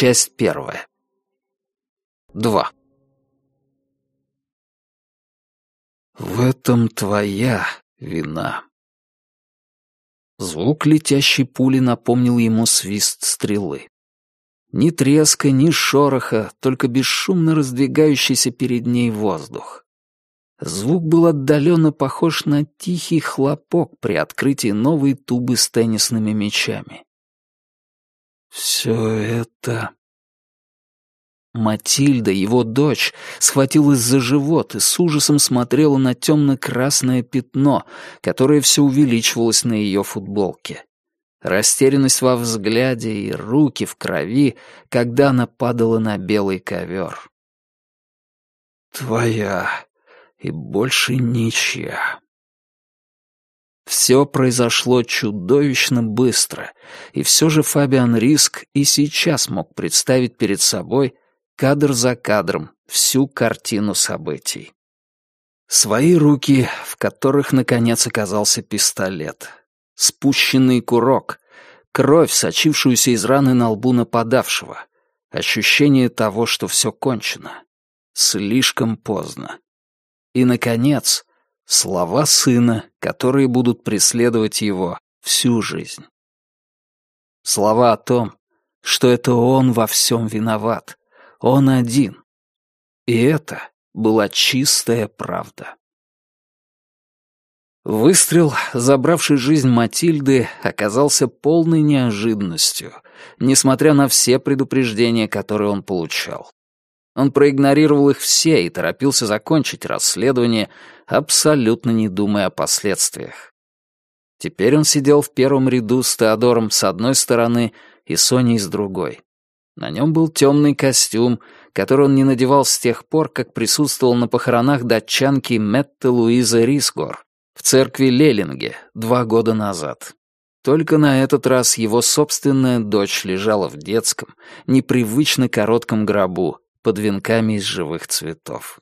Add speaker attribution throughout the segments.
Speaker 1: Часть первая. Два. В этом твоя вина. Звук летящей пули напомнил ему свист стрелы. Ни треска, ни шороха, только бесшумно раздвигающийся перед ней воздух. Звук был отдаленно похож на тихий хлопок при открытии новой тубы с теннисными мячами. «Все это...» Матильда, его дочь, схватилась за живот и с ужасом смотрела на темно-красное пятно, которое все увеличивалось на ее футболке. Растерянность во взгляде и руки в крови, когда она падала на белый ковер. «Твоя и больше ничья». Все произошло чудовищно быстро, и все же Фабиан Риск и сейчас мог представить перед собой кадр за кадром всю картину событий. Свои руки, в которых, наконец, оказался пистолет. Спущенный курок, кровь, сочившуюся из раны на лбу нападавшего. Ощущение того, что все кончено. Слишком поздно. И, наконец, Слова сына, которые будут преследовать его всю жизнь. Слова о том, что это он во всем виноват, он один. И это была чистая правда. Выстрел, забравший жизнь Матильды, оказался полной неожиданностью, несмотря на все предупреждения, которые он получал. Он проигнорировал их все и торопился закончить расследование, абсолютно не думая о последствиях. Теперь он сидел в первом ряду с Теодором с одной стороны и Соней с другой. На нем был темный костюм, который он не надевал с тех пор, как присутствовал на похоронах датчанки Метты Луизы Рисгор в церкви Лелинге два года назад. Только на этот раз его собственная дочь лежала в детском, непривычно коротком гробу, под венками из живых цветов.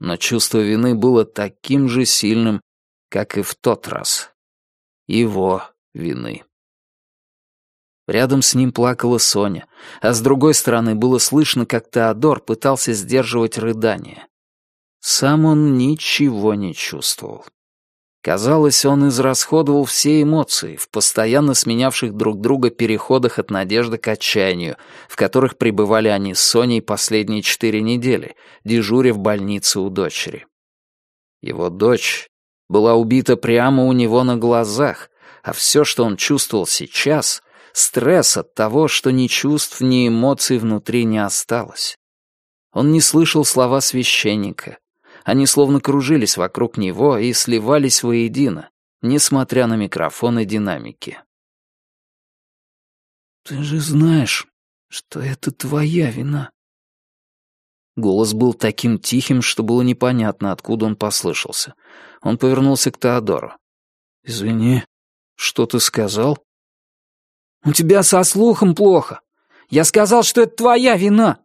Speaker 1: Но чувство вины было таким же сильным, как и в тот раз. Его вины. Рядом с ним плакала Соня, а с другой стороны было слышно, как Теодор пытался сдерживать рыдание. Сам он ничего не чувствовал. Казалось, он израсходовал все эмоции в постоянно сменявших друг друга переходах от надежды к отчаянию, в которых пребывали они с Соней последние четыре недели, дежуря в больнице у дочери. Его дочь была убита прямо у него на глазах, а все, что он чувствовал сейчас — стресс от того, что ни чувств, ни эмоций внутри не осталось. Он не слышал слова священника, они словно кружились вокруг него и сливались воедино, несмотря на микрофон и динамики. «Ты же знаешь, что это твоя вина». Голос был таким тихим, что было непонятно, откуда он послышался. Он повернулся к Теодору. «Извини, что ты сказал?» «У тебя со слухом плохо. Я сказал, что это твоя вина!»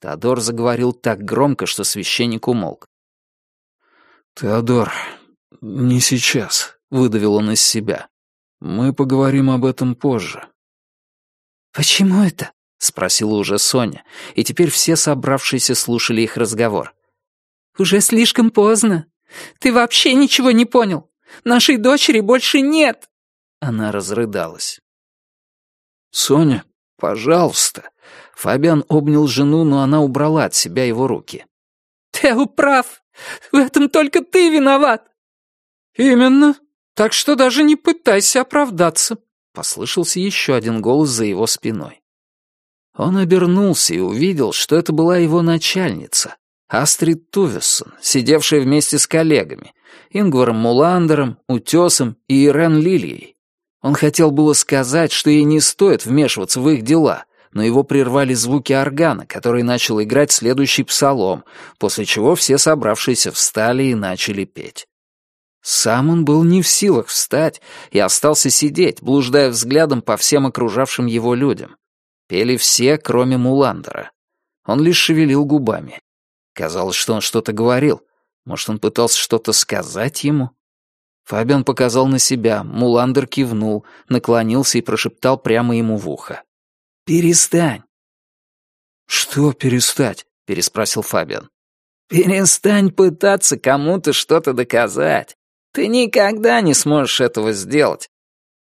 Speaker 1: Теодор заговорил так громко, что священник умолк. «Теодор, не сейчас», — выдавил он из себя. «Мы поговорим об этом позже».
Speaker 2: «Почему это?»
Speaker 1: — спросила уже Соня, и теперь все собравшиеся слушали их разговор.
Speaker 2: «Уже слишком поздно. Ты вообще ничего не понял. Нашей дочери больше нет!»
Speaker 1: Она разрыдалась. «Соня, пожалуйста». Фабиан обнял жену, но она убрала от себя его руки.
Speaker 2: «Тео прав. В этом только ты виноват!»
Speaker 1: «Именно. Так что даже не пытайся оправдаться», — послышался еще один голос за его спиной. Он обернулся и увидел, что это была его начальница, Астрид Тувессон, сидевшая вместе с коллегами, Ингваром Муландером, Утесом и Ирен Лильей. Он хотел было сказать, что ей не стоит вмешиваться в их дела, но его прервали звуки органа, который начал играть следующий псалом, после чего все собравшиеся встали и начали петь. Сам он был не в силах встать и остался сидеть, блуждая взглядом по всем окружавшим его людям. Пели все, кроме Муландера. Он лишь шевелил губами. Казалось, что он что-то говорил. Может, он пытался что-то сказать ему? Фабиан показал на себя, Муландер кивнул, наклонился и прошептал прямо ему в ухо. «Перестань. «Что перестать?» — переспросил Фабиан.
Speaker 3: «Перестань пытаться кому-то что-то доказать. Ты никогда не сможешь этого сделать».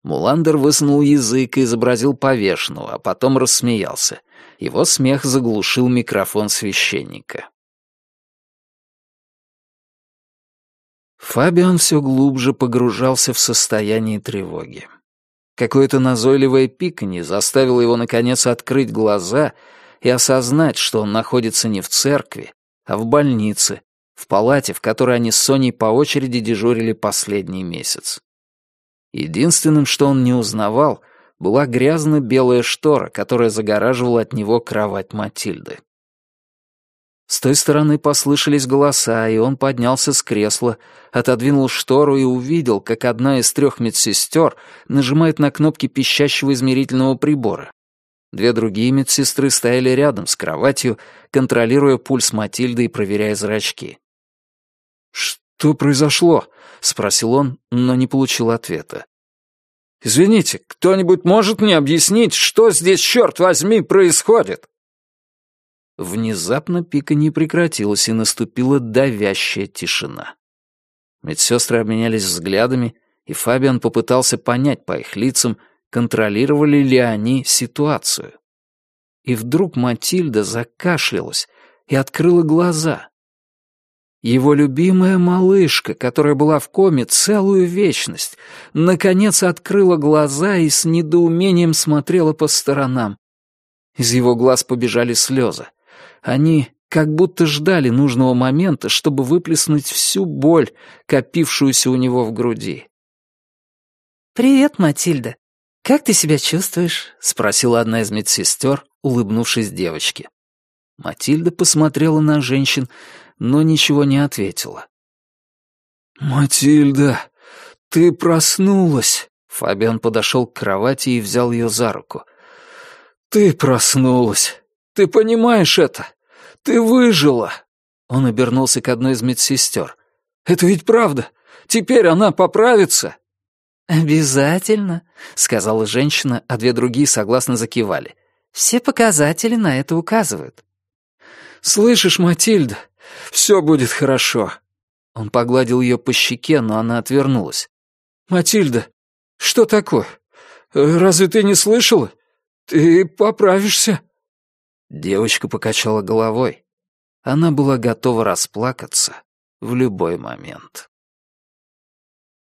Speaker 1: Муландер высунул язык и изобразил повешенного, а потом рассмеялся. Его смех заглушил микрофон священника. Фабиан все глубже погружался в состояние тревоги. Какое-то назойливое пиканье заставило его, наконец, открыть глаза и осознать, что он находится не в церкви, а в больнице, в палате, в которой они с Соней по очереди дежурили последний месяц. Единственным, что он не узнавал, была грязно-белая штора, которая загораживала от него кровать Матильды. С той стороны послышались голоса, и он поднялся с кресла, отодвинул штору и увидел, как одна из трех медсестер нажимает на кнопки пищащего измерительного прибора. Две другие медсестры стояли рядом с кроватью, контролируя пульс Матильды и проверяя зрачки. «Что произошло?» — спросил он, но не получил ответа. «Извините, кто-нибудь может мне объяснить, что здесь, черт возьми, происходит?» Внезапно пика не прекратилась, и наступила давящая тишина. Медсестры обменялись взглядами, и Фабиан попытался понять по их лицам, контролировали ли они ситуацию. И вдруг Матильда закашлялась и открыла глаза. Его любимая малышка, которая была в коме целую вечность, наконец открыла глаза и с недоумением смотрела по сторонам. Из его глаз побежали слезы. Они как будто ждали нужного момента, чтобы выплеснуть всю боль, копившуюся у него в груди.
Speaker 2: «Привет, Матильда. Как ты себя чувствуешь?»
Speaker 1: — спросила одна из медсестер, улыбнувшись девочке. Матильда посмотрела на женщин, но ничего не ответила. «Матильда, ты проснулась!» Фабиан подошел к кровати и взял ее за руку. «Ты проснулась! Ты понимаешь это? Ты выжила!» Он обернулся к одной из медсестер. «Это ведь правда! Теперь она поправится!»
Speaker 2: «Обязательно», — сказала женщина, а две другие согласно закивали. «Все показатели на это указывают».
Speaker 1: «Слышишь, Матильда, все будет хорошо». Он погладил ее по щеке, но она отвернулась. «Матильда, что такое? Разве ты не слышала? Ты поправишься». Девочка покачала головой. Она была готова расплакаться в любой момент.